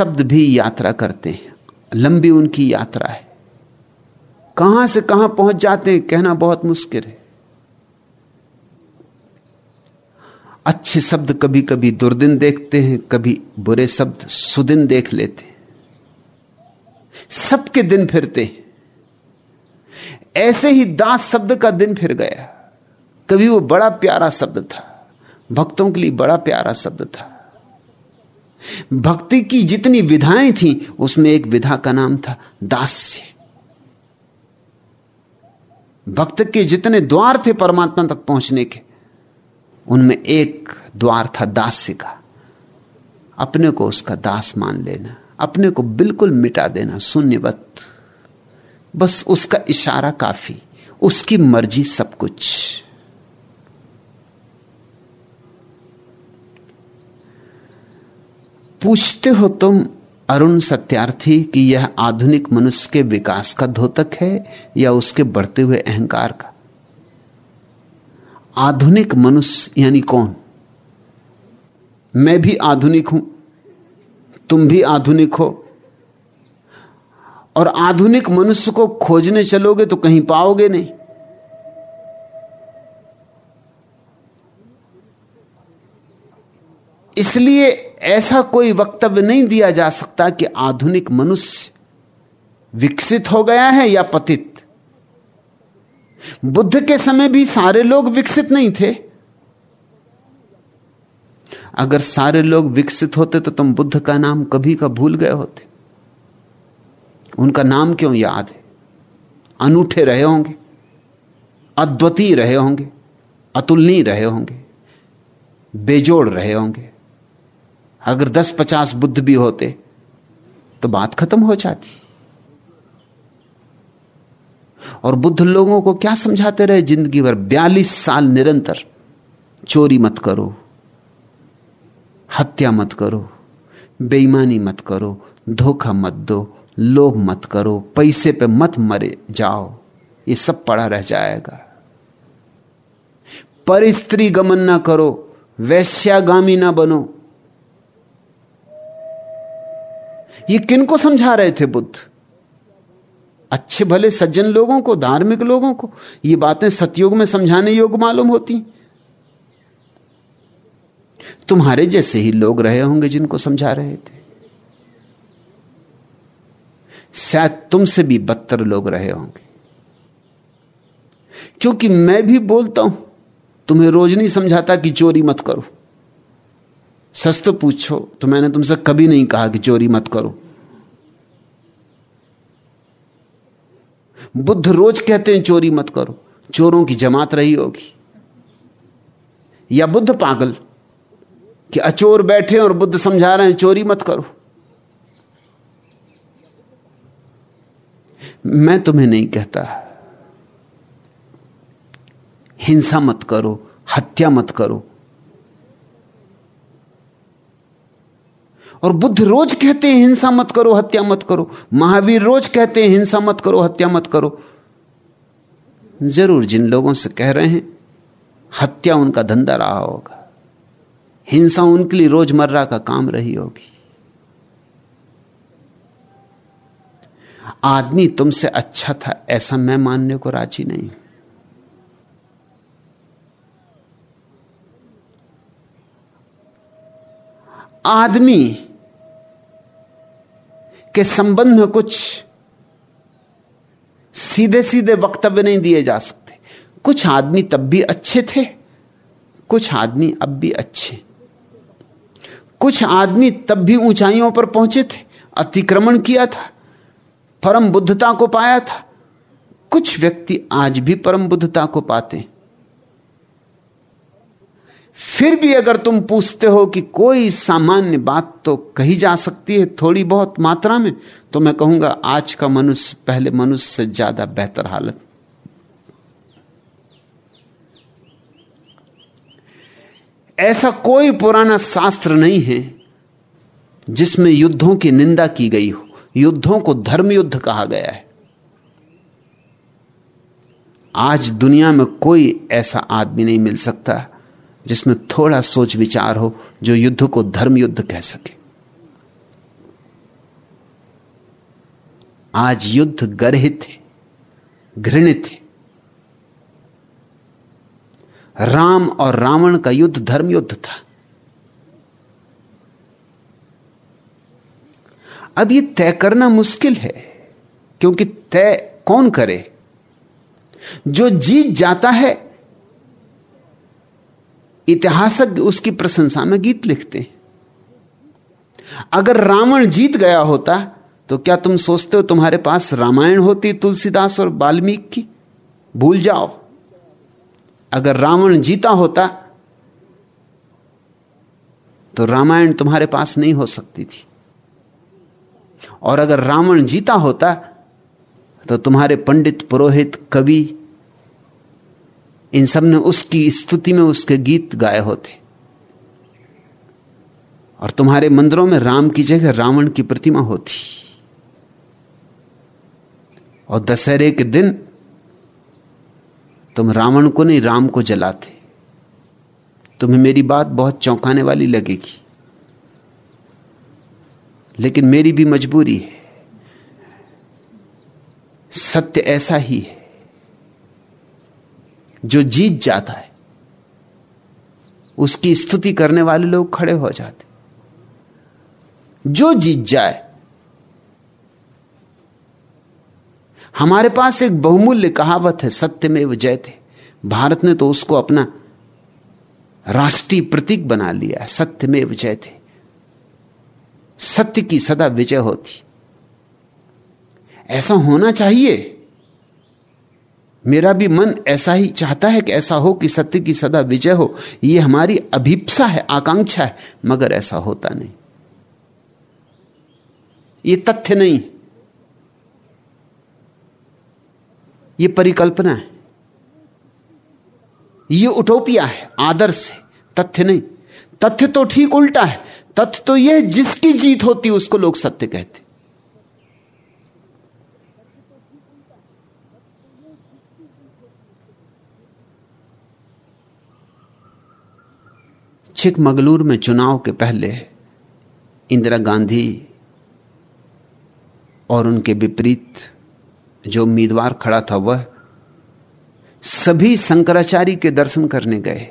शब्द भी यात्रा करते हैं। लंबी उनकी यात्रा है। कहाँ से कहाँ पहुँच जाते हैं कहना बहुत मुश्किल है। अच्छे शब्द कभी कभी दुर्दिन देखते हैं, कभी बुरे शब्द सुदिन देख लेते हैं। सबके दिन फिरते हैं। ऐसे ही दास शब्द का दिन फिर गया। कभी वो बड़ा प्यारा शब्द था। भक्तों के लिए बड़ा प्यारा शब्द था। भक्ति की जितनी विधाएँ थी, उसमें एक विधा का नाम था दास्य। भक्त के जितने द्वार थे परमात्मा तक पहुँचने के, उनमें एक द्वार था दास्य का। अपने को उसका दास मान लेना, अपने को बिल्कुल मिटा देना, शून्यवत। बस उसका इशारा काफ़ी, उसकी मर्ज़ी सब कुछ। पूछते हो तुम, अरुण सत्यार्थी, कि यह आधुनिक मनुष्य के विकास का धोतक है या उसके बढ़ते हुए अहंकार का? आधुनिक मनुष्य यानी कौन? मैं भी आधुनिक हूँ, तुम भी आधुनिक हो। और आधुनिक मनुष्य को खोजने चलोगे तो कहीं पाओगे नहीं। इसलिए ऐसा कोई वक्तव्य नहीं दिया जा सकता कि आधुनिक मनुष्य विकसित हो गया है या पतित। बुद्ध के समय भी सारे लोग विकसित नहीं थे। अगर सारे लोग विकसित होते तो तुम बुद्ध का नाम कभी का भूल गए होते। उनका नाम क्यों याद है? अनूठे रहे होंगे अद्वितीय रहे होंगे, अतुलनीय रहे होंगे, बेजोड़ रहे होंगे। अगर दस पचास बुद्ध भी होते तो बात खत्म हो जाती। और बुद्ध लोगों को क्या समझाते रहे? ज़िंदगी भर बयालीस साल निरंतर चोरी मत करो, हत्या मत करो, बेईमानी मत करो, धोखा मत दो, लोभ मत करो, पैसे पे मत मरे जाओ, ये सब पड़ा रह जाएगा। पर स्त्री गमन ना करो, वैश्यागामी ना बनो ये किन को समझा रहे थे बुद्ध? अच्छे भले सज्जन लोगों को, धार्मिक लोगों को, ये बातें सतयुग में समझाने योग्य मालूम होती। तुम्हारे जैसे ही लोग रहे होंगे जिनको समझा रहे थे। शायद तुमसे भी बदतर लोग रहे होंगे। क्योंकि मैं भी बोलता हूँ, तुम्हें रोज नहीं समझाता कि चोरी मत करो। सच तो पूछो तो मैंने तुमसे कभी नहीं कहा कि चोरी मत करो। बुद्ध रोज कहते हैं, चोरी मत करो। चोरों की जमात रही होगी। या बुद्ध पागल कि अचोर बैठे और बुद्ध समझा रहे हैं, चोरी मत करो। मैं तुम्हें नहीं कहता, हिंसा मत करो, हत्या मत करो और बुद्ध रोज कहते हैं, हिंसा मत करो, हत्या मत करो। महावीर रोज कहते हैं, हिंसा मत करो, हत्या मत करो। ज़रूर जिन लोगों से कह रहे हैं, हत्या उनका धंधा रहा होगा। हिंसा उनके लिए रोज़मर्रा का काम रही होगी। आदमी तुमसे अच्छा था, ऐसा मैं मानने को राज़ी नहीं। आदमी के संबंध में कुछ सीधे सीधे वक्तव्य नहीं दिए जा सकते। कुछ आदमी तब भी अच्छे थे, कुछ आदमी अब भी अच्छे। कुछ आदमी तब भी ऊंचाइयों पर पहुँचे थे, अतिक्रमण किया था, परम बुद्धता को पाया था। कुछ व्यक्ति आज भी परम बुद्धता को पाते फिर भी अगर तुम पूछते हो कि कोई सामान्य बात तो कही जा सकती है थोड़ी बहुत मात्रा में तो मैं कहूँगा, आज का मनुष्य, पहले मनुष्य से ज़्यादा बेहतर हालत। ऐसा कोई पुराना शास्त्र नहीं है जिसमें युद्धों की निंदा की गई हो। युद्धों को धर्म युद्ध कहा गया है। आज दुनिया में कोई ऐसा आदमी नहीं मिल सकता। जिसमें थोड़ा सोच विचार हो, जो युद्ध को धर्म युद्ध कह सके। आज युद्ध गर्हित है, घृणित है। राम और रावण का युद्ध धर्म युद्ध था। अब यह तय करना मुश्किल है, क्योंकि तय कौन करे? जो जीत जाता है इतिहासज्ञ उसकी प्रशंसा में गीत लिखते हैं। अगर रावण जीत गया होता तो क्या तुम सोचते हो तुम्हारे पास रामायण होती तुलसीदास और वाल्मीकि? की भूल जाओ। अगर रावण जीता होता तो रामायण तुम्हारे पास नहीं हो सकती थी। और अगर रावण जीता होता तो तुम्हारे पंडित, पुरोहित, कवि इन सबने उसकी स्तुति में उसके गीत गाए होते। और तुम्हारे मंदिरों में राम की जगह रावण की प्रतिमा होती। और दशहरे के दिन तुम रावण को नहीं, राम को जलाते। तुम्हें मेरी बात बहुत चौंकाने वाली लगेगी। लेकिन मेरी भी मजबूरी है। सत्य ऐसा ही है। जो जीत जाता है, उसकी स्तुति करने वाले लोग खड़े हो जाते जो जीत जाए, हमारे पास एक बहुमूल्य कहावत है, सत्य में जयते भारत ने तो उसको अपना राष्ट्रीय प्रतीक बना लिया सत्य में विजय थे। सत्य की सदा विजय होती। ऐसा होना चाहिए मेरा भी मन ऐसा ही चाहता है कि ऐसा हो कि सत्य की सदा विजय हो। यह हमारी अभिप्सा है, आकांक्षा है, मगर ऐसा होता नहीं। ये तथ्य नहीं। यह परिकल्पना है। ये उटोपिया है, आदर्श है, तथ्य नहीं। तथ्य तो ठीक उल्टा है। तथ्य तो यह जिसकी जीत होती उसको लोग सत्य कहते चिकमगलूर में चुनाव के पहले इंदिरा गांधी और उनके विपरीत जो उम्मीदवार खड़ा था, वह सभी शंकराचार्य के दर्शन करने गए।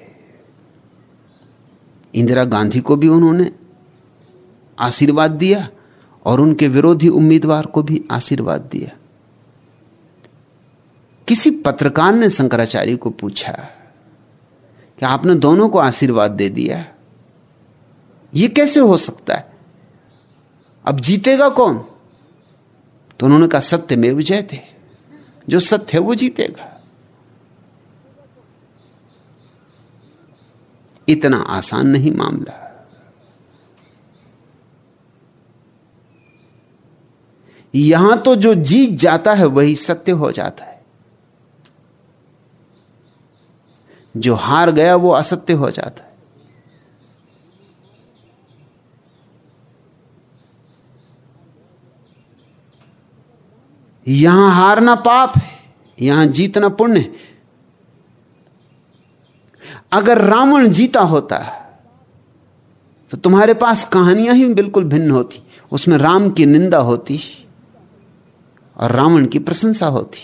इंदिरा गांधी को भी उन्होंने आशीर्वाद दिया और उनके विरोधी उम्मीदवार को भी आशीर्वाद दिया। किसी पत्रकार ने शंकराचार्य को पूछा कि आपने दोनों को आशीर्वाद दे दिया ये कैसे हो सकता है? अब जीतेगा कौन? तो उन्होंने कहा, सत्य में विजय थे। जो सत्य है, वो जीतेगा। इतना आसान नहीं मामला। यहाँ तो जो जीत जाता है, वही सत्य हो जाता है। जो हार गया वो असत्य हो जाता है। यहाँ हारना पाप है, यहाँ जीतना पुण्य है। अगर रावण जीता होता है तो तुम्हारे पास कहानियाँ ही बिल्कुल भिन्न होती, उसमें राम की निंदा होती और रावण की प्रशंसा होती।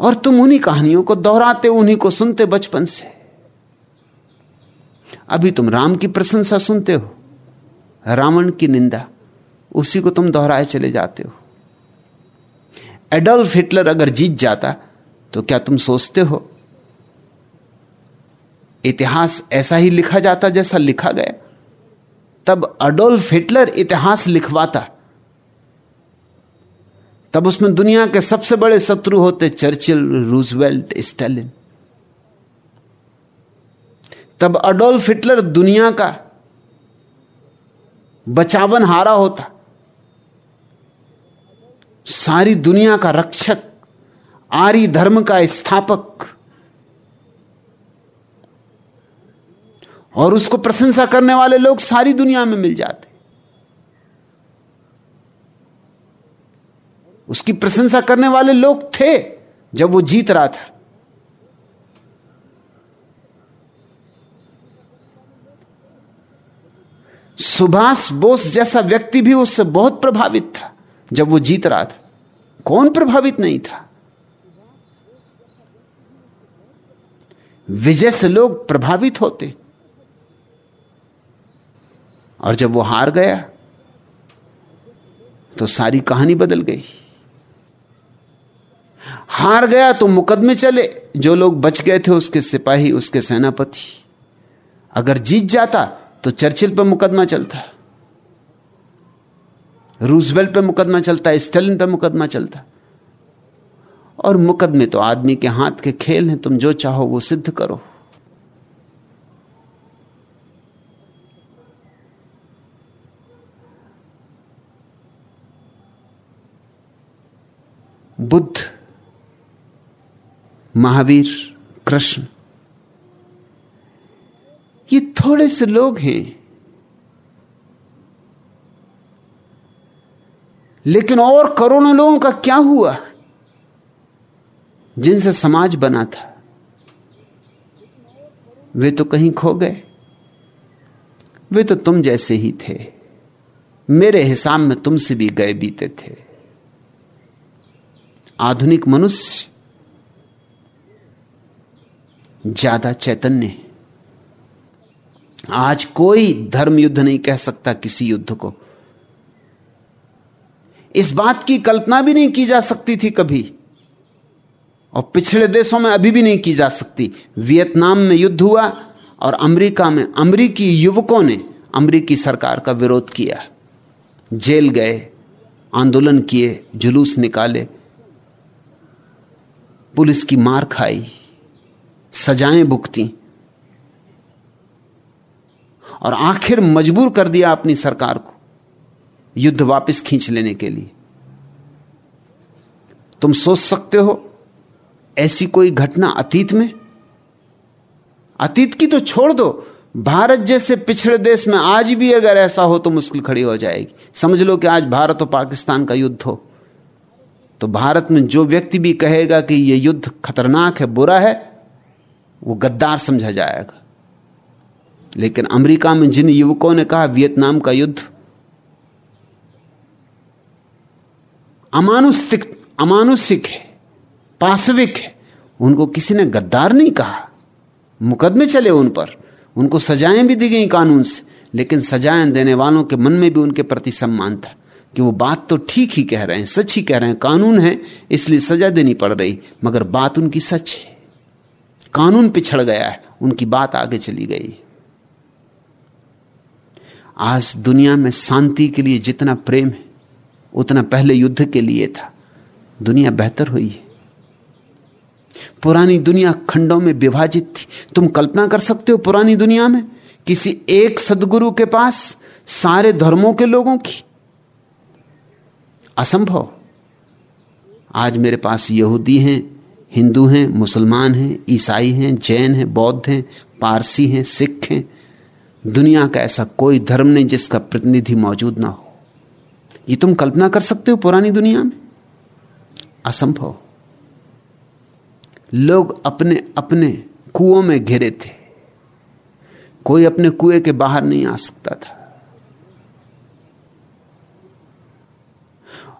और तुम उन्हीं कहानियों को दोहराते, उन्हीं को सुनते बचपन से। अभी तुम राम की प्रशंसा सुनते हो, रावण की निंदा, उसी को तुम दोहराए चले जाते हो। एडोल्फ हिटलर अगर जीत जाता तो क्या तुम सोचते हो? इतिहास ऐसा ही लिखा जाता जैसा लिखा गया। तब अडोल्फ हिटलर इतिहास लिखवाता। तब उसमें दुनिया के सबसे बड़े शत्रु होते चर्चिल, रूजवेल्ट, स्टालिन। तब अडोल्फ हिटलर दुनिया का बचावन हारा होता। सारी दुनिया का रक्षक आर्य धर्म का स्थापक। और उसको प्रशंसा करने वाले लोग सारी दुनिया में मिल जाते। उसकी प्रशंसा करने वाले लोग थे जब वो जीत रहा था। सुभाष बोस जैसा व्यक्ति भी उससे बहुत प्रभावित था जब वो जीत रहा था। कौन प्रभावित नहीं था? विजय से लोग प्रभावित होते। और जब वो हार गया तो सारी कहानी बदल गई। हार गया तो मुकदमे चले। जो लोग बच गए थे उसके सिपाही, उसके सेनापति। अगर जीत जाता तो चर्चिल पर मुकदमा चलता। रूजवेल्ट पे मुकदमा चलता, स्टेलिन पे मुकदमा चलता। और मुकदमे तो आदमी के हाथ के खेल हैं, तुम जो चाहो वो सिद्ध करो। बुद्ध महावीर, कृष्ण। ये थोड़े से लोग हैं। लेकिन और करोड़ों लोगों का क्या हुआ? जिनसे समाज बना था। वे तो कहीं खो गए। वे तो तुम जैसे ही थे। मेरे हिसाब में तुमसे भी गए बीते थे। आधुनिक मनुष्य ज़्यादा चैतन्य आज कोई धर्म युद्ध नहीं कह सकता किसी युद्ध को। इस बात की कल्पना भी नहीं की जा सकती थी कभी। और पिछले देशों में अभी भी नहीं की जा सकती। वियतनाम में युद्ध हुआ और अमेरिका में अमरीकी युवकों ने अमरीकी सरकार का विरोध किया। जेल गए, आंदोलन किए, जुलूस निकाले, पुलिस की मार खाई। सजाएँ भुगती। और आखिर मजबूर कर दिया अपनी सरकार को युद्ध वापस खींच लेने के लिए। तुम सोच सकते हो, ऐसी कोई घटना अतीत में? अतीत की तो छोड़ दो, भारत जैसे पिछड़े देश में आज भी अगर ऐसा हो तो मुश्किल खड़ी हो जाएगी। समझ लो कि आज भारत और पाकिस्तान का युद्ध हो। तो भारत में जो व्यक्ति भी कहेगा कि यह युद्ध खतरनाक है, बुरा है वो गद्दार समझा जाएगा। लेकिन अमेरिका में जिन युवकों ने कहा वियतनाम का युद्ध, अमानुषिक अमानुषिक है पाशविक है, उनको किसी ने गद्दार नहीं कहा। मुकदमे चले उन पर, उनको सजाएँ भी दी गई कानून से, लेकिन सजाएँ देने वालों के मन में भी उनके प्रति सम्मान था कि वो बात तो ठीक ही कह रहे हैं, सच ही कह रहे हैं, कानून है, इसलिए सजा देनी पड़ रही, मगर बात उनकी सच है। कानून पिछड़ गया है, उनकी बात आगे चली गई। आज दुनिया में शांति के लिए जितना प्रेम है, उतना पहले युद्ध के लिए था। दुनिया बेहतर हुई है। पुरानी दुनिया खंडों में विभाजित थी। तुम कल्पना कर सकते हो पुरानी दुनिया में किसी एक सदगुरु के पास सारे धर्मों के लोगों की? असंभव। आज मेरे पास यहूदी हैं हिंदू हैं, मुसलमान हैं, ईसाई हैं, जैन हैं, बौद्ध हैं, पारसी हैं, सिख हैं। दुनिया का ऐसा कोई धर्म नहीं जिसका प्रतिनिधि मौजूद ना हो। ये तुम कल्पना कर सकते हो पुरानी दुनिया में? असंभव। लोग अपने अपने कुओं में घिरे थे। कोई अपने कुएँ के बाहर नहीं आ सकता था।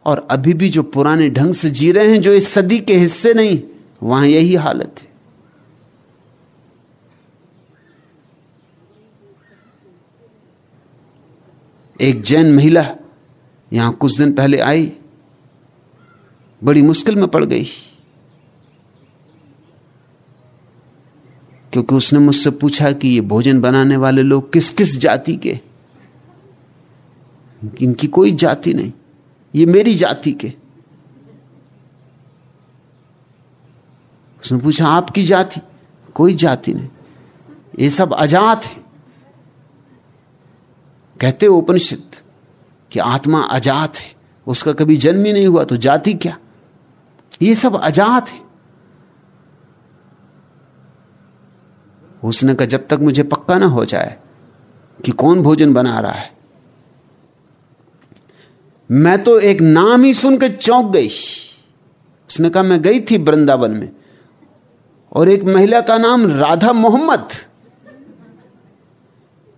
और अभी भी जो पुराने ढंग से जी रहे हैं, जो इस सदी के हिस्से नहीं वहाँ यही हालत है। एक जैन महिला यहाँ कुछ दिन पहले आई, बड़ी मुश्किल में पड़ गई। क्योंकि उसने मुझसे पूछा कि ये भोजन बनाने वाले लोग किस किस जाति के? इनकी कोई जाति नहीं। ये मेरी जाति के। उसने पूछा, आपकी जाति? कोई जाति नहीं। ये सब अजात है। कहते उपनिषद कि आत्मा अजात है। उसका कभी जन्म ही नहीं हुआ तो जाति क्या? ये सब अजात है। उसने कहा, जब तक मुझे पक्का ना हो जाए कि कौन भोजन बना रहा है। मैं तो एक नाम ही सुनकर चौंक गई। उसने कहा, मैं गई थी वृंदावन में। और एक महिला का नाम राधा मोहम्मद।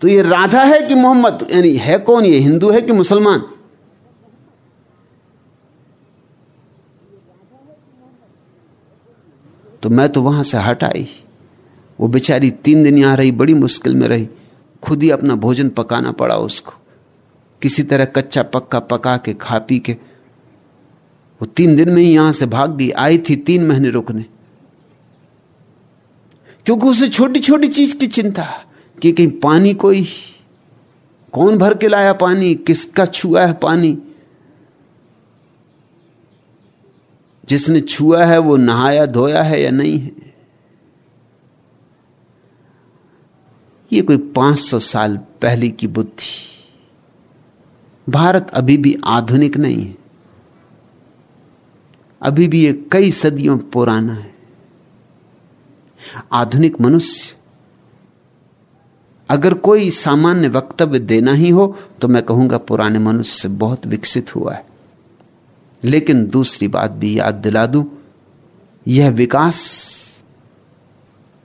तो ये राधा है कि मोहम्मद? यानी है कौन? ये हिंदू है कि मुसलमान? तो मैं तो वहाँ से हट आई। वो बेचारी तीन दिन यहाँ रही, बड़ी मुश्किल में रही। खुद ही अपना भोजन पकाना पड़ा उसको। किसी तरह कच्चा पक्का पका के, खा पी के। वो तीन दिन में ही यहाँ से भाग गई। आई थी तीन महीने रुकने। क्योंकि उसे छोटी छोटी चीज़ की चिंता कि कहीं पानी कोई, कौन भर के लाया पानी, किसका छुआ है पानी? जिसने छुआ है वो नहाया धोया है या नहीं है? ये कोई 500 साल पहले की बुद्धि। भारत अभी भी आधुनिक नहीं है। अभी भी ये कई सदियों पुराना है। आधुनिक मनुष्य। अगर कोई सामान्य वक्तव्य देना ही हो तो मैं कहूँगा पुराने मनुष्य बहुत विकसित हुआ है। लेकिन दूसरी बात भी याद दिला दूँ, यह विकास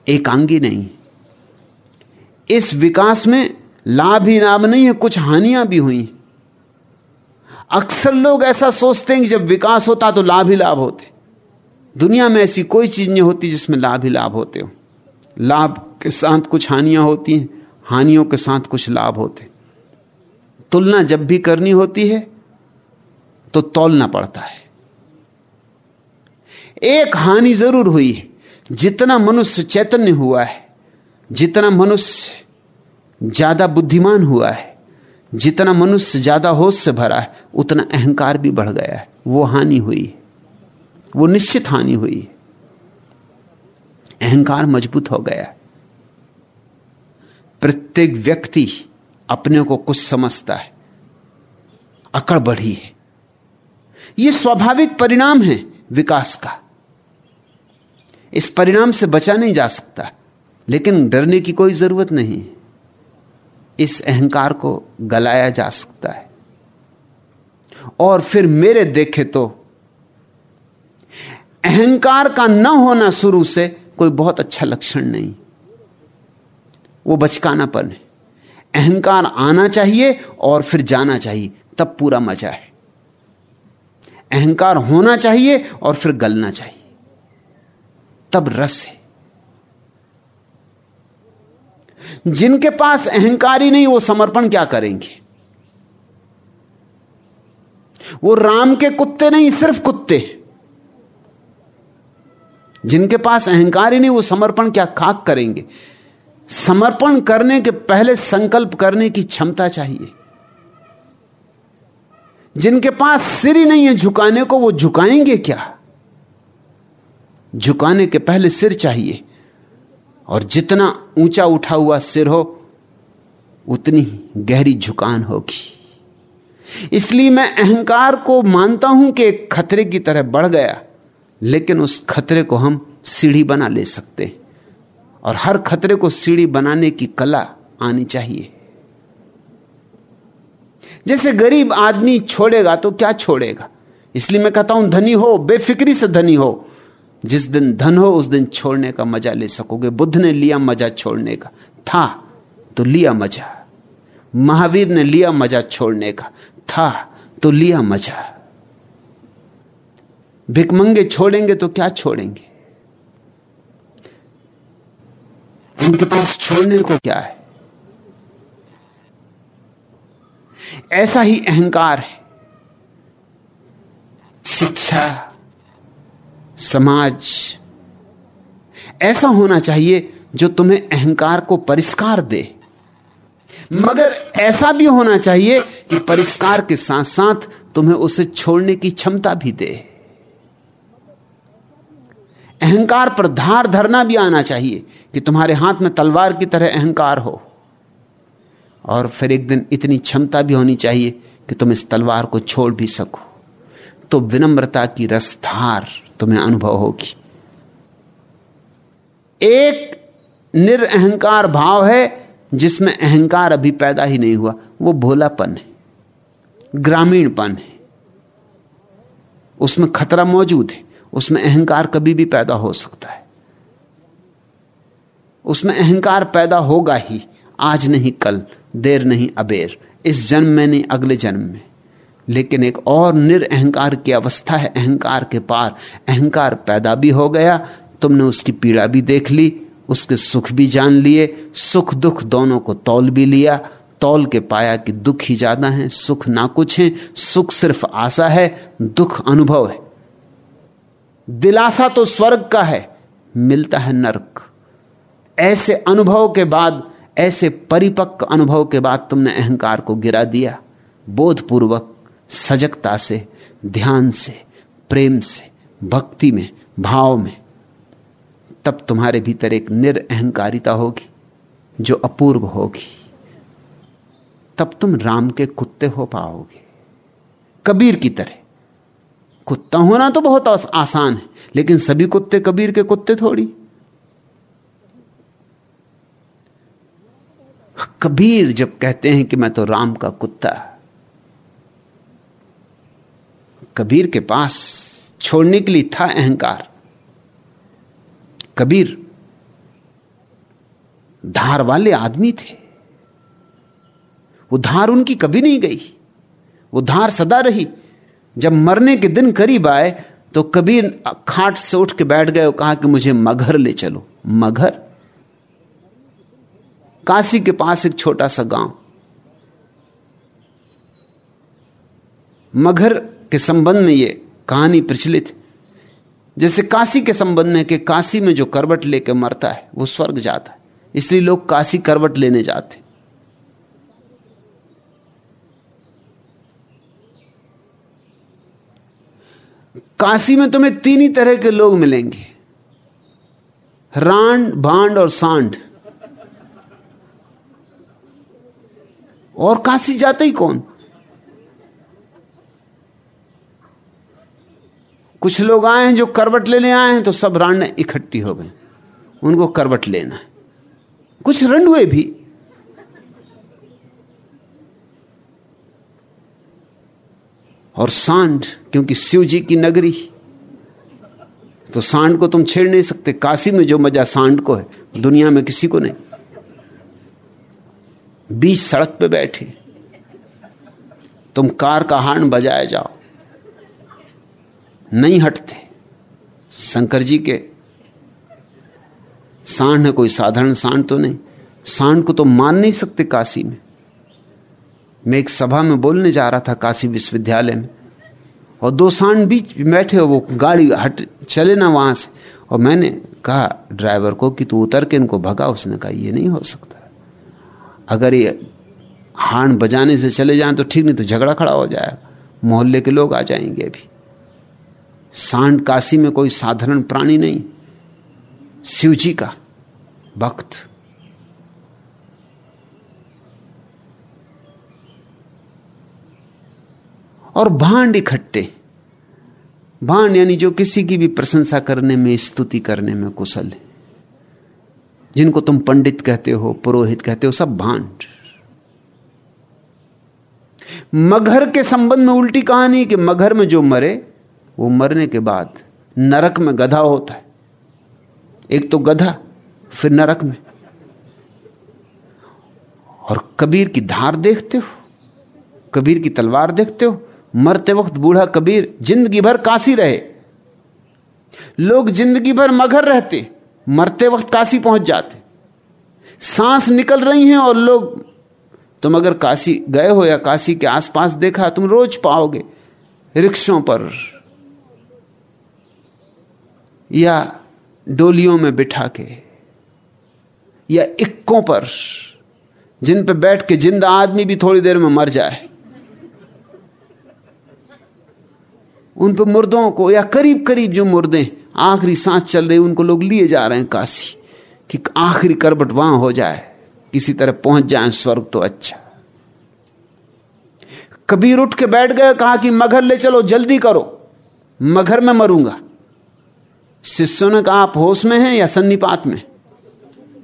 एकांगी नहीं। इस विकास में लाभ ही लाभ नहीं है, कुछ हानियाँ भी हुई। अक्सर लोग ऐसा सोचते हैं कि जब विकास होता तो लाभ ही लाभ होते। दुनिया में ऐसी कोई चीज़ नहीं होती जिसमें लाभ ही लाभ होते हो। लाभ के साथ कुछ हानियाँ होती हैं, हानियों के साथ कुछ लाभ होते तुलना जब भी करनी होती है तो तोलना पड़ता है। एक हानि ज़रूर हुई है, जितना मनुष्य चैतन्य हुआ है, जितना मनुष्य ज़्यादा बुद्धिमान हुआ है, जितना मनुष्य ज़्यादा होश से भरा है, उतना अहंकार भी बढ़ गया है। वो हानि हुई है। वो निश्चित हानि हुई। अहंकार मज़बूत हो गया। प्रत्येक व्यक्ति अपने को कुछ समझता है। अकड़ बढ़ी है। यह स्वाभाविक परिणाम है विकास का। इस परिणाम से बचा नहीं जा सकता, लेकिन डरने की कोई ज़रूरत नहीं इस अहंकार को गलाया जा सकता है। और फिर मेरे देखे तो अहंकार का न होना शुरू से कोई बहुत अच्छा लक्षण नहीं। वो बचकानापन है। अहंकार आना चाहिए और फिर जाना चाहिए, तब पूरा मज़ा है। अहंकार होना चाहिए और फिर गलना चाहिए। तब रस है। जिनके पास अहंकार ही नहीं, वो समर्पण क्या करेंगे? वो राम के कुत्ते नहीं, सिर्फ़ कुत्ते जिनके पास अहंकार ही नहीं, वो समर्पण क्या खाक करेंगे? समर्पण करने के पहले संकल्प करने की क्षमता चाहिए। जिनके पास सिर ही नहीं है झुकाने को, वो झुकाएँगे क्या? झुकाने के पहले सिर चाहिए। और जितना ऊँचा उठा हुआ सिर हो, उतनी गहरी झुकान होगी। इसलिए मैं अहंकार को मानता हूँ कि एक खतरे की तरह बढ़ गया। लेकिन उस खतरे को हम सीढ़ी बना ले सकते हैं। और हर खतरे को सीढ़ी बनाने की कला आनी चाहिए। जैसे गरीब आदमी छोड़ेगा तो क्या छोड़ेगा? इसलिए मैं कहता हूँ, धनी हो, बेफिक्री से धनी हो। जिस दिन धन हो, उस दिन छोड़ने का मज़ा ले सकोगे। बुद्ध ने लिया मज़ा छोड़ने का। था तो लिया मज़ा। महावीर ने लिया मज़ा छोड़ने का। था तो लिया मज़ा। भिकमंगे छोड़ेंगे तो क्या छोड़ेंगे? उनके पास छोड़ने को क्या है? ऐसा ही अहंकार है। शिक्षा, समाज, ऐसा होना चाहिए जो तुम्हें अहंकार को परिष्कार दे। मगर ऐसा भी होना चाहिए कि परिष्कार के साथ साथ तुम्हें उसे छोड़ने की क्षमता भी दे। अहंकार पर धार धरना भी आना चाहिए कि तुम्हारे हाथ में तलवार की तरह अहंकार हो। और फिर एक दिन इतनी क्षमता भी होनी चाहिए कि तुम इस तलवार को छोड़ भी सको। तो विनम्रता की रसधार तुम्हें अनुभव होगी। एक निरअहकार भाव है जिसमें अहंकार अभी पैदा ही नहीं हुआ। वो भोलापन है, ग्रामीणपन है। उसमें खतरा मौजूद है। उसमें अहंकार कभी भी पैदा हो सकता है। उसमें अहंकार पैदा होगा ही। आज नहीं, कल, देर नहीं, अबेर। इस जन्म में नहीं, अगले जन्म में। लेकिन एक और निरअहकार की अवस्था है, अहंकार के पार। अहंकार पैदा भी हो गया, तुमने उसकी पीड़ा भी देख ली, उसके सुख भी जान लिए, सुख दुख दोनों को तौल भी लिया। तौल के पाया कि दुख ही ज़्यादा है, सुख ना कुछ है, सुख सिर्फ़ आशा है, दुख अनुभव है। दिलासा तो स्वर्ग का है, मिलता है नरक। ऐसे अनुभव के बाद, ऐसे परिपक्व अनुभव के बाद तुमने अहंकार को गिरा दिया। बोधपूर्वक, सजगता से, ध्यान से, प्रेम से, भक्ति में, भाव में, तब तुम्हारे भीतर एक निरअहकारिता होगी, जो अपूर्व होगी। तब तुम राम के कुत्ते हो पाओगे। कबीर की तरह। कुत्ता होना तो बहुत आसान है, लेकिन सभी कुत्ते कबीर के कुत्ते थोड़ी। कबीर जब कहते हैं कि मैं तो राम का कुत्ता, कबीर के पास छोड़ने के लिए था अहंकार। कबीर धार वाले आदमी थे। वो धार उनकी कभी नहीं गई। वो धार सदा रही। जब मरने के दिन करीब आए तो कबीर खाट से उठ के बैठ गए और कहा कि मुझे मगर ले चलो। मगर काशी के पास एक छोटा सा गाँव। मगर के संबंध में ये कहानी प्रचलित। जैसे काशी के संबंध में कि काशी में जो करवट लेके मरता है, वो स्वर्ग जाता है। इसलिए लोग काशी करवट लेने जाते काशी में तुम्हें तीन ही तरह के लोग मिलेंगे। रांड भांड और सांड। और काशी जाते ही कौन? कुछ लोग आए हैं जो करवट लेने आए हैं तो सब रांड इकट्ठी हो गए। उनको करवट लेना है। कुछ रंडुए भी। और सांड, क्योंकि शिव जी की नगरी। तो सांड को तुम छेड़ नहीं सकते। काशी में जो मज़ा सांड को है, दुनिया में किसी को नहीं। बीच सड़क पे बैठे। तुम कार का हार्न बजाए जाओ। नहीं हटते। शंकर जी के सांड है, कोई साधारण सांड तो नहीं। सांड को तो मान नहीं सकते काशी में। मैं एक सभा में बोलने जा रहा था काशी विश्वविद्यालय में। और दो सांड बीच बैठे वो गाड़ी हट, चले ना वहाँ से। और मैंने कहा, ड्राइवर को कि तू उतर के इनको भगा? उसने कहा, ये नहीं हो सकता। अगर ये हाण बजाने से चले जाएँ तो ठीक, नहीं तो झगड़ा खड़ा हो जाएगा। मोहल्ले के लोग आ जाएँगे अभी। सांड काशी में कोई साधारण प्राणी नहीं। शिव जी का भक्त और भांड इकट्ठे। भांड यानी जो किसी की भी प्रशंसा करने में, स्तुति करने में कुशल है। जिनको तुम पंडित कहते हो, पुरोहित कहते हो, सब भांड। मगर के संबंध में उल्टी कहानी कि मगर में जो मरे, वो मरने के बाद नरक में गधा होता है। एक तो गधा, फिर नरक में। और कबीर की धार देखते हो, कबीर की तलवार देखते हो मरते वक्त बूढ़ा कबीर ज़िंदगी भर काशी रहे। लोग ज़िंदगी भर मगर रहते, मरते वक्त काशी पहुँच जाते। सांस निकल रही हैं और लोग, तुम अगर काशी गए हो या काशी के आसपास देखा, तुम रोज पाओगे रिक्शों पर या डोलियों में बिठा के या इक्कों पर जिन पे बैठ के ज़िंदा आदमी भी थोड़ी देर में मर जाए। उन पर मुर्दों को, या करीब करीब जो मुर्दे, आखिरी सांस चल रही, उनको लोग लिए जा रहे हैं काशी, कि आखिरी करबट वहाँ हो जाए। किसी तरह पहुँच जाए, स्वर्ग तो अच्छा। कबीर उठ के बैठ गए, कहा कि मगर ले चलो, जल्दी करो मगर में मरूँगा। शिष्यों ने कहा, आप होश में हैं या सन्निपात में?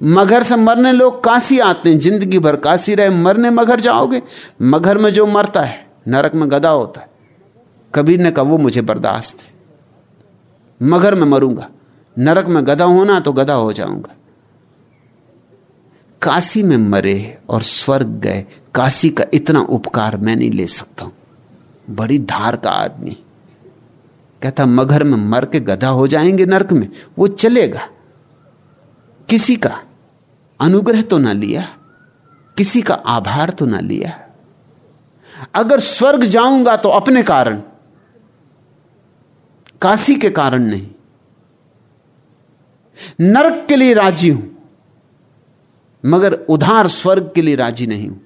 मगर से मरने लोग काशी आते हैं, ज़िंदगी भर काशी रहे, मरने मगर जाओगे? मगर में जो मरता है, नरक में गदा होता है। कबीर ने कहा, वो मुझे बर्दाश्त है। मगर मैं मरूँगा। नरक में गधा होना तो गधा हो जाऊँगा। काशी में मरे और स्वर्ग गए। काशी का इतना उपकार मैं नहीं ले सकता हूँ। बड़ी धार का आदमी। कहता, मगर में मर के गधा हो जाएँगे नरक में। वो चलेगा। किसी का अनुग्रह तो ना लिया। किसी का आभार तो ना लिया। अगर स्वर्ग जाऊँगा तो अपने कारण काशी के कारण नहीं। नरक के लिए राज़ी हूँ, मगर उधार स्वर्ग के लिए राज़ी नहीं हूँ।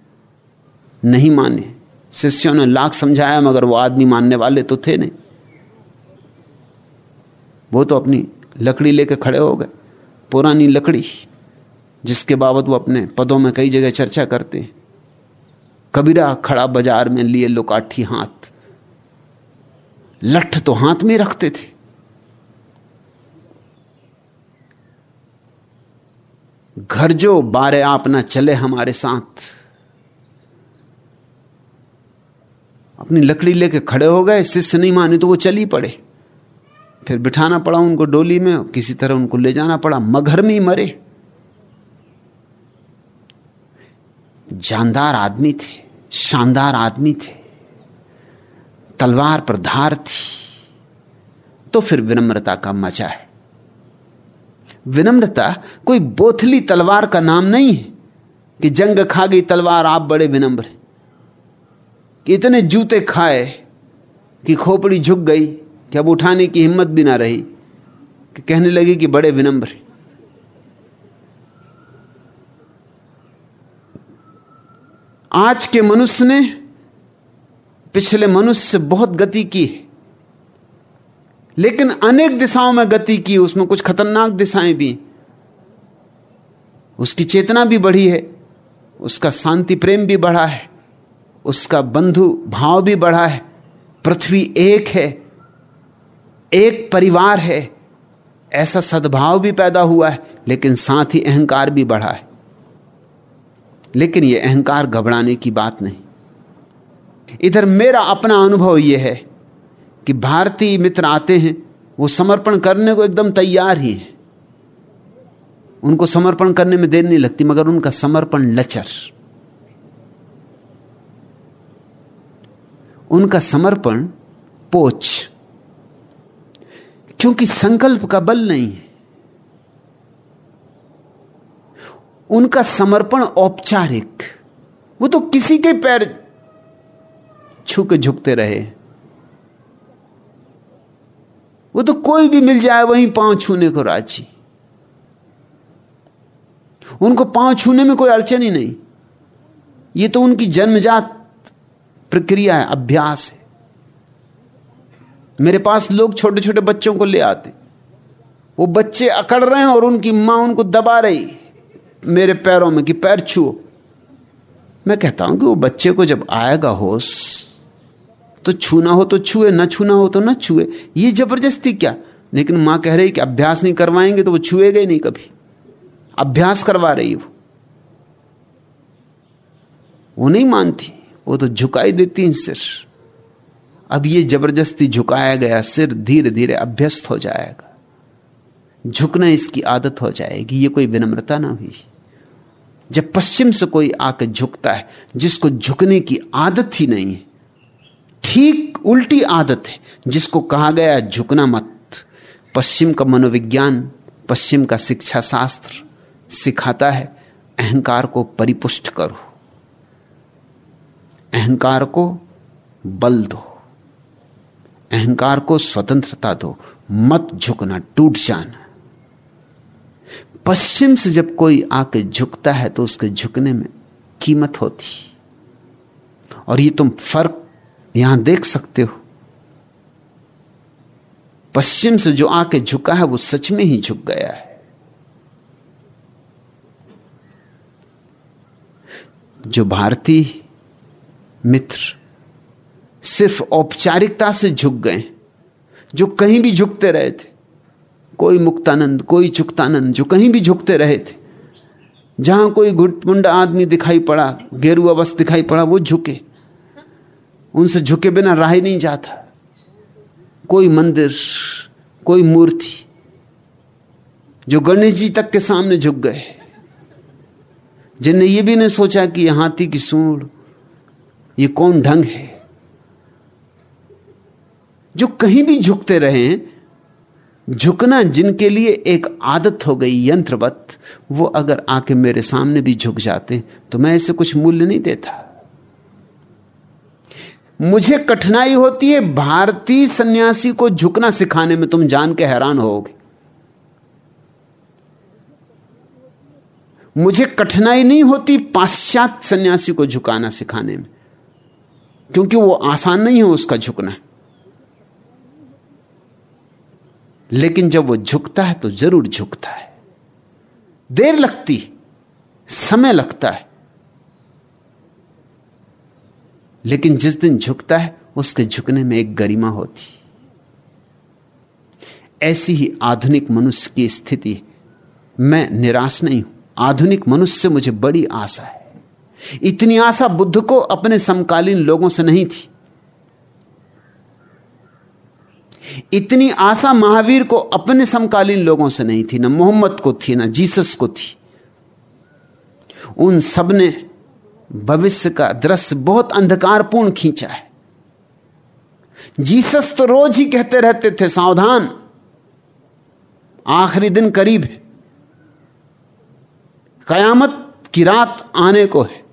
नहीं माने। शिष्यों ने लाख समझाया, मगर वो आदमी मानने वाले तो थे नहीं। वो तो अपनी लकड़ी लेके खड़े हो गए, पुरानी लकड़ी, जिसके बाबत वो अपने पदों में कई जगह चर्चा करते हैं। कबीरा खड़ा बाज़ार में लिए लोकाठी हाथ। लठ तो हाथ में रखते थे। घर जो बारे आप ना चले हमारे साथ। अपनी लकड़ी लेके खड़े हो गए, शिष्य नहीं माने तो वो चली पड़े। फिर बिठाना पड़ा उनको डोली में, किसी तरह उनको ले जाना पड़ा, मगर में ही मरे। जानदार आदमी थे, शानदार आदमी थे। तलवार पर धार थी तो फिर विनम्रता का मज़ा है। विनम्रता कोई बोथली तलवार का नाम नहीं है कि जंग खा गई तलवार, आप बड़े विनम्र कि इतने जूते खाए कि खोपड़ी झुक गई कि अब उठाने की हिम्मत भी ना रही कि कहने लगी कि बड़े विनम्र आज के मनुष्य ने पिछले मनुष्य बहुत गति की है। लेकिन अनेक दिशाओं में गति की, उसमें कुछ खतरनाक दिशाएँ भी उसकी चेतना भी बढ़ी है, उसका शांति प्रेम भी बढ़ा है, उसका बंधु भाव भी बढ़ा है, पृथ्वी एक है, एक परिवार है, ऐसा सद्भाव भी पैदा हुआ है, लेकिन साथ ही अहंकार भी बढ़ा है। लेकिन यह अहंकार घबराने की बात नहीं। इधर मेरा अपना अनुभव यह है कि भारतीय मित्र आते हैं, वो समर्पण करने को एकदम तैयार ही है। उनको समर्पण करने में देर नहीं लगती, मगर उनका समर्पण लचर। उनका समर्पण पोच। क्योंकि संकल्प का बल नहीं है। उनका समर्पण औपचारिक। वो तो किसी के पैर छू झुकते रहे। वो तो कोई भी मिल जाए, वहीं पाँव छूने को राज़ी। उनको पाँव छूने में कोई अड़चन ही नहीं। ये तो उनकी जन्मजात प्रक्रिया है, अभ्यास है। मेरे पास लोग छोटे छोटे बच्चों को ले आते। वो बच्चे अकड़ रहे हैं और उनकी माँ उनको दबा रही। मेरे पैरों में कि, पैर छुओ। मैं कहता हूँ कि वो बच्चे को जब आएगा होश तो छूना हो तो छुए, ना छूना हो तो ना छुए। ये ज़बरदस्ती क्या? लेकिन माँ कह रही कि अभ्यास नहीं करवाएँगे तो वो छुएगा ही नहीं कभी। अभ्यास करवा रही वो। वो नहीं मानती। वो तो झुकाई देती सिर। अब ये ज़बरदस्ती झुकाया गया सिर धीरे धीरे अभ्यस्त हो जाएगा। झुकना इसकी आदत हो जाएगी। ये कोई विनम्रता ना हुई। जब पश्चिम से कोई आकर झुकता है, जिसको झुकने की आदत ही नहीं है ठीक उल्टी आदत है, जिसको कहा गया झुकना मत। पश्चिम का मनोविज्ञान, पश्चिम का शिक्षा शास्त्र सिखाता है, अहंकार को परिपुष्ट करो। अहंकार को बल दो। अहंकार को स्वतंत्रता दो। मत झुकना, टूट जाना। पश्चिम से जब कोई आके झुकता है तो उसके झुकने में कीमत होती। और ये तुम फ़र्क यहाँ देख सकते हो। पश्चिम से जो आके झुका है, वो सच में ही झुक गया है। जो भारतीय मित्र सिर्फ़ औपचारिकता से झुक गए, जो कहीं भी झुकते रहे थे, कोई मुक्तानंद, कोई चुक्तानंद, जो कहीं भी झुकते रहे थे, जहाँ कोई घुटमुंडा आदमी दिखाई पड़ा, गेरुआ बस दिखाई पड़ा, वो झुके। उनसे झुके बिना राह ही नहीं जाता। कोई मंदिर, कोई मूर्ति जो गणेश जी तक के सामने झुक गए, जिनने ये भी नहीं सोचा कि यह हाथी की सूंड, ये कौन ढंग है? जो कहीं भी झुकते रहे हैं झुकना जिनके लिए एक आदत हो गई यंत्रवत, वो अगर आके मेरे सामने भी झुक जाते तो मैं इसे कुछ मूल्य नहीं देता। मुझे कठिनाई होती है भारतीय सन्यासी को झुकना सिखाने में तुम जान के हैरान होगे मुझे कठिनाई नहीं होती पाश्चात्य सन्यासी को झुकाना सिखाने में, क्योंकि वो आसान नहीं है उसका झुकना। लेकिन जब वो झुकता है तो ज़रूर झुकता है। देर लगती, समय लगता है। लेकिन जिस दिन झुकता है, उसके झुकने में एक गरिमा होती ऐसी ही आधुनिक मनुष्य की स्थिति मैं निराश नहीं हूँ। आधुनिक मनुष्य से मुझे बड़ी आशा है। इतनी आशा बुद्ध को अपने समकालीन लोगों से नहीं थी। इतनी आशा महावीर को अपने समकालीन लोगों से नहीं थी। ना मोहम्मद को थी, ना जीसस को थी। उन सबने भविष्य का दृश्य बहुत अंधकारपूर्ण खींचा है। जीसस तो रोज ही कहते रहते थे, सावधान, आखिरी दिन करीब है। कयामत की रात आने को है।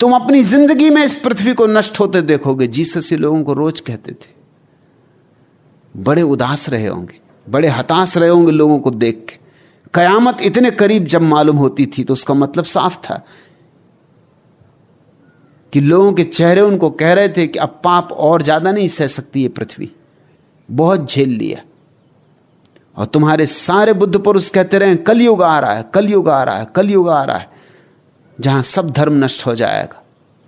तुम अपनी ज़िंदगी में इस पृथ्वी को नष्ट होते देखोगे, जीसस लोगों को रोज कहते थे। बड़े उदास रहे होंगे, बड़े हताश रहे होंगे लोगों को देख के। कयामत इतने करीब जब मालूम होती थी तो उसका मतलब साफ़ था कि लोगों के चेहरे उनको कह रहे थे कि अब पाप और ज़्यादा नहीं सह सकती है पृथ्वी। बहुत झेल लिया। और तुम्हारे सारे बुद्ध पुरुष कहते रहे, कलयुग आ रहा है, कलयुग आ रहा है, कलयुग आ रहा है, जहाँ सब धर्म नष्ट हो जाएगा।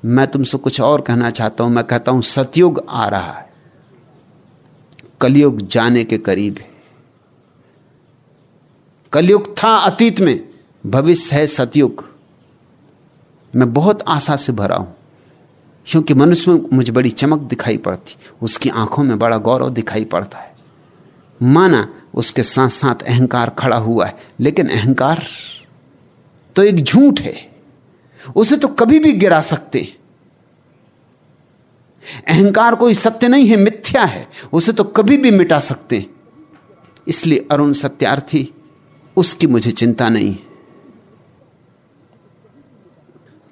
मैं तुमसे कुछ और कहना चाहता हूँ, मैं कहता हूँ, सतयुग आ रहा है। कलयुग जाने के करीब है। कलयुग था अतीत में, भविष्य है सतयुग। मैं बहुत आशा से भरा हूँ, क्योंकि मनुष्य में मुझे बड़ी चमक दिखाई पड़ती, उसकी आँखों में बड़ा गौरव दिखाई पड़ता है। माना उसके साथ साथ अहंकार खड़ा हुआ है, लेकिन अहंकार तो एक झूठ है, उसे तो कभी भी गिरा सकते अहंकार कोई सत्य नहीं है, मिथ्या है, उसे तो कभी भी मिटा सकते इसलिए अरुण सत्यार्थी उसकी मुझे चिंता नहीं।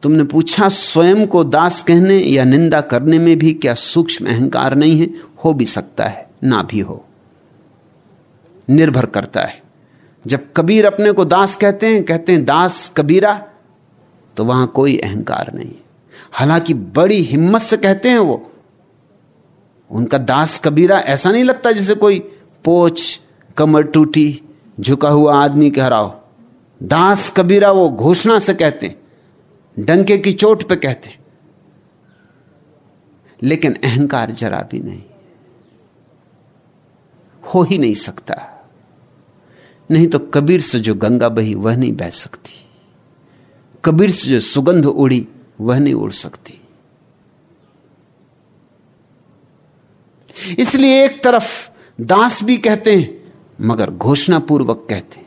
तुमने पूछा, स्वयं को दास कहने या निंदा करने में भी क्या सूक्ष्म अहंकार नहीं है? हो भी सकता है, ना भी हो। निर्भर करता है। जब कबीर अपने को दास कहते हैं कहते हैं, दास कबीरा तो वहाँ कोई अहंकार नहीं। हालाँकि बड़ी हिम्मत से कहते हैं वो, उनका दास कबीरा ऐसा नहीं लगता जैसे कोई पोच, कमर टूटी झुका हुआ आदमी कह रहा हो दास कबीरा वो घोषणा से कहते डंके की चोट पे कहते लेकिन अहंकार जरा भी नहीं। हो ही नहीं सकता। नहीं तो कबीर से जो गंगा बही वह नहीं बह सकती। कबीर से जो सुगंध उड़ी वह नहीं उड़ सकती। इसलिए एक तरफ़ दास भी कहते हैं मगर घोषणा पूर्वक कहते,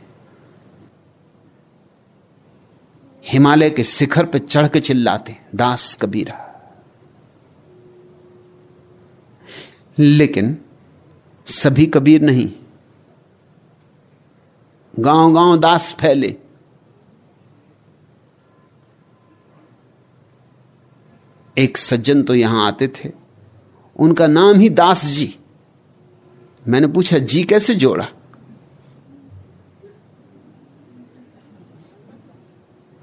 हिमालय के शिखर पर चढ़ के चिल्लाते, दास कबीरा। लेकिन सभी कबीर नहीं। गाँव गाँव दास फैले। एक सज्जन तो यहाँ आते थे। उनका नाम ही दास जी। मैंने पूछा, जी कैसे जोड़ा?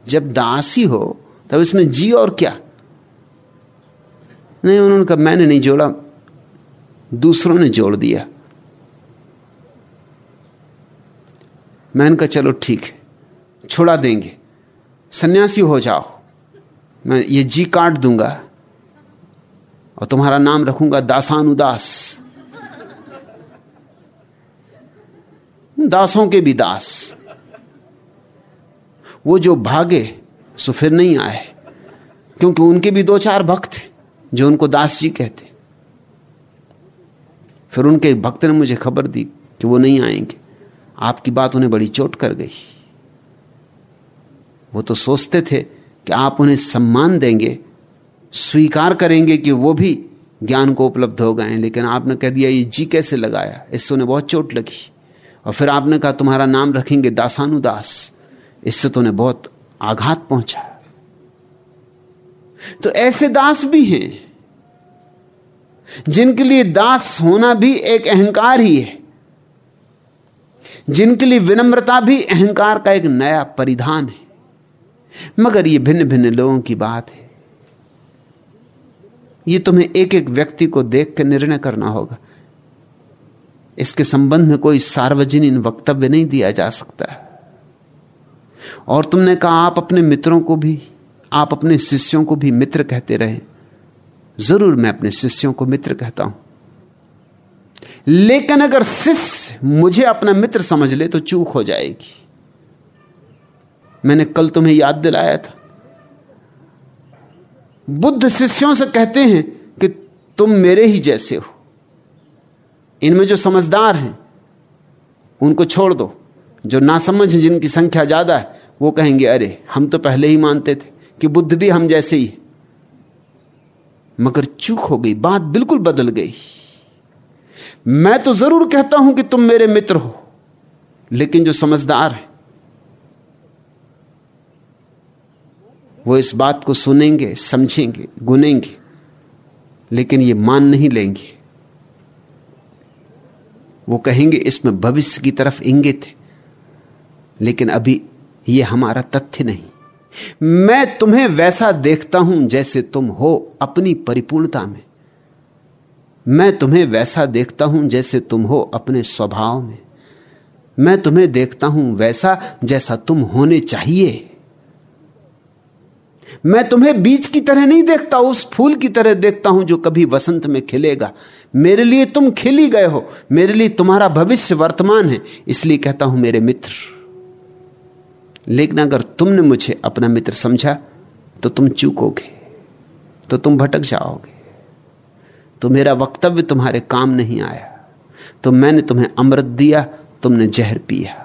जब दास ही, तब इसमें जी और क्या? नहीं उन्होंने कहा मैंने नहीं जोड़ा, दूसरों ने जोड़ दिया। मैंने कहा चलो ठीक है, छोड़ा देंगे। सन्यासी हो जाओ, मैं ये जी काट दूँगा, और तुम्हारा नाम रखूँगा दासानुदास। दासों के भी दास। वो जो भागे, सो फिर नहीं आए। क्योंकि उनके भी दो चार भक्त थे, जो उनको दास जी कहते। फिर उनके भक्त ने मुझे खबर दी कि वो नहीं आएँगे। आपकी बात उन्हें बड़ी चोट कर गई। वो तो सोचते थे कि आप उन्हें सम्मान देंगे, स्वीकार करेंगे कि वो भी ज्ञान को उपलब्ध हो गए लेकिन आपने कह दिया, ये जी कैसे लगाया? इससे उन्हें बहुत चोट लगी। और फिर आपने कहा, तुम्हारा नाम रखेंगे दासानुदास। इससे तो उन्हें बहुत आघात पहुँचा। तो ऐसे दास भी हैं, जिनके लिए दास होना भी एक अहंकार ही है। जिनके लिए विनम्रता भी अहंकार का एक नया परिधान है। मगर ये भिन्न भिन्न लोगों की बात है। ये तुम्हें एक एक व्यक्ति को देख कर निर्णय करना होगा। इसके संबंध में कोई सार्वजनिक वक्तव्य नहीं दिया जा सकता। और तुमने कहा आप अपने मित्रों को भी, आप अपने शिष्यों को भी मित्र कहते रहे। ज़रूर मैं अपने शिष्यों को मित्र कहता हूँ। लेकिन अगर शिष्य मुझे अपना मित्र समझ ले तो चूक हो जाएगी। मैंने कल तुम्हें याद दिलाया था। बुद्ध शिष्यों से कहते हैं कि तुम मेरे ही जैसे हो। इनमें जो समझदार हैं, उनको छोड़ दो। जो नासमझ जिनकी संख्या ज़्यादा है, वो कहेंगे, अरे, हम तो पहले ही मानते थे कि बुद्ध भी हम जैसे ही। मगर चूक हो गई, बात बिल्कुल बदल गई। मैं तो ज़रूर कहता हूँ कि तुम मेरे मित्र हो, लेकिन जो समझदार है, वो इस बात को सुनेंगे, समझेंगे, गुनेंगे, लेकिन ये मान नहीं लेंगे। वो कहेंगे, इसमें भविष्य की तरफ़ इंगित है। लेकिन अभी ये हमारा तथ्य नहीं। मैं तुम्हें वैसा देखता हूँ जैसे तुम हो अपनी परिपूर्णता में। मैं तुम्हें वैसा देखता हूँ जैसे तुम हो अपने स्वभाव में। मैं तुम्हें देखता हूँ वैसा जैसा तुम होने चाहिए। मैं तुम्हें बीज की तरह नहीं देखता, उस फूल की तरह देखता हूँ जो कभी वसंत में खिलेगा। मेरे लिए तुम खिल गए हो। मेरे लिए तुम्हारा भविष्य वर्तमान है, इसलिए कहता हूँ मेरे मित्र। लेकिन अगर तुमने मुझे अपना मित्र समझा तो तुम चूकोगे तो तुम भटक जाओगे। तो मेरा वक्तव्य तुम्हारे काम नहीं आया। तो मैंने तुम्हें अमृत दिया, तुमने जहर पिया।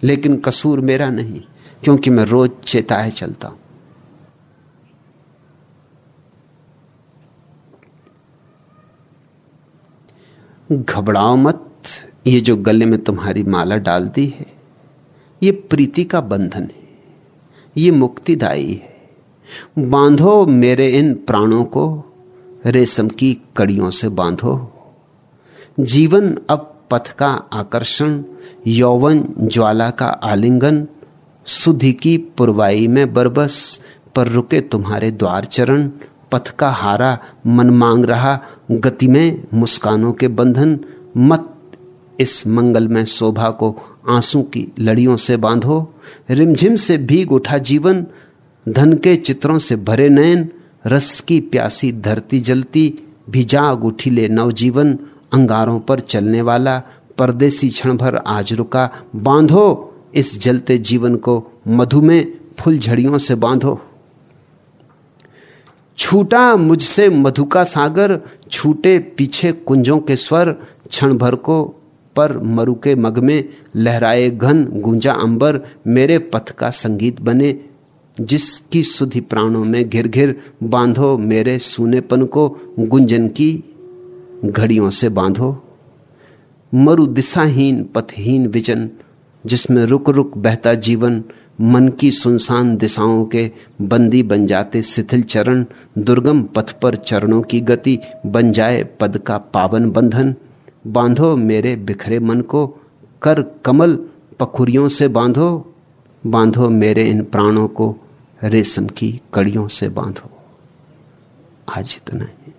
लेकिन कसूर मेरा नहीं, क्योंकि मैं रोज चेताए चलता हूँ। घबराओ मत, ये जो गले में तुम्हारी माला डाल दी है ये प्रीति का बंधन है, ये मुक्तिदायी है। बांधो मेरे इन प्राणों को, रेशम की कड़ियों से बांधो। जीवन अब पथ का आकर्षण, यौवन ज्वाला का आलिंगन, सुधि की पुरवाई में बरबस, पर रुके तुम्हारे द्वार चरण। पथ का हारा मन मांग रहा, गति में मुस्कानों के बंधन। मत इस मंगल में शोभा को आँसू की लड़ियों से बांधो, रिमझिम से भीग उठा जीवन, धन के चित्रों से भरे नयन, रस की प्यासी धरती जलती, भी जाग उठी ले नवजीवन, अंगारों पर चलने वाला, परदेसी क्षण भर आज रुका, बांधो, इस जलते जीवन को, मधु में फुल झड़ियों से बांधो। छूटा मुझसे मधु का सागर, छूटे पीछे कुंजों के स्वर, क्षण भर को पर मरु के मग में लहराए घन गूंजा अंबर मेरे पथ का संगीत बने, जिसकी सुधि प्राणों में घिर घिर बांधो, मेरे सूनेपन को गुंजन की घड़ियों से बांधो। मरु दिशाहीन पथहीन विजन, जिसमें रुक रुक बहता जीवन, मन की सुनसान दिशाओं के बंदी बन जाते शिथिल चरण, दुर्गम पथ पर चरणों की गति बन जाए पद का पावन बंधन। बांधो मेरे बिखरे मन को। कर कमल पखुरियों से बांधो। बांधो मेरे इन प्राणों को। रेशम की कड़ियों से बांधो। आज इतना ही।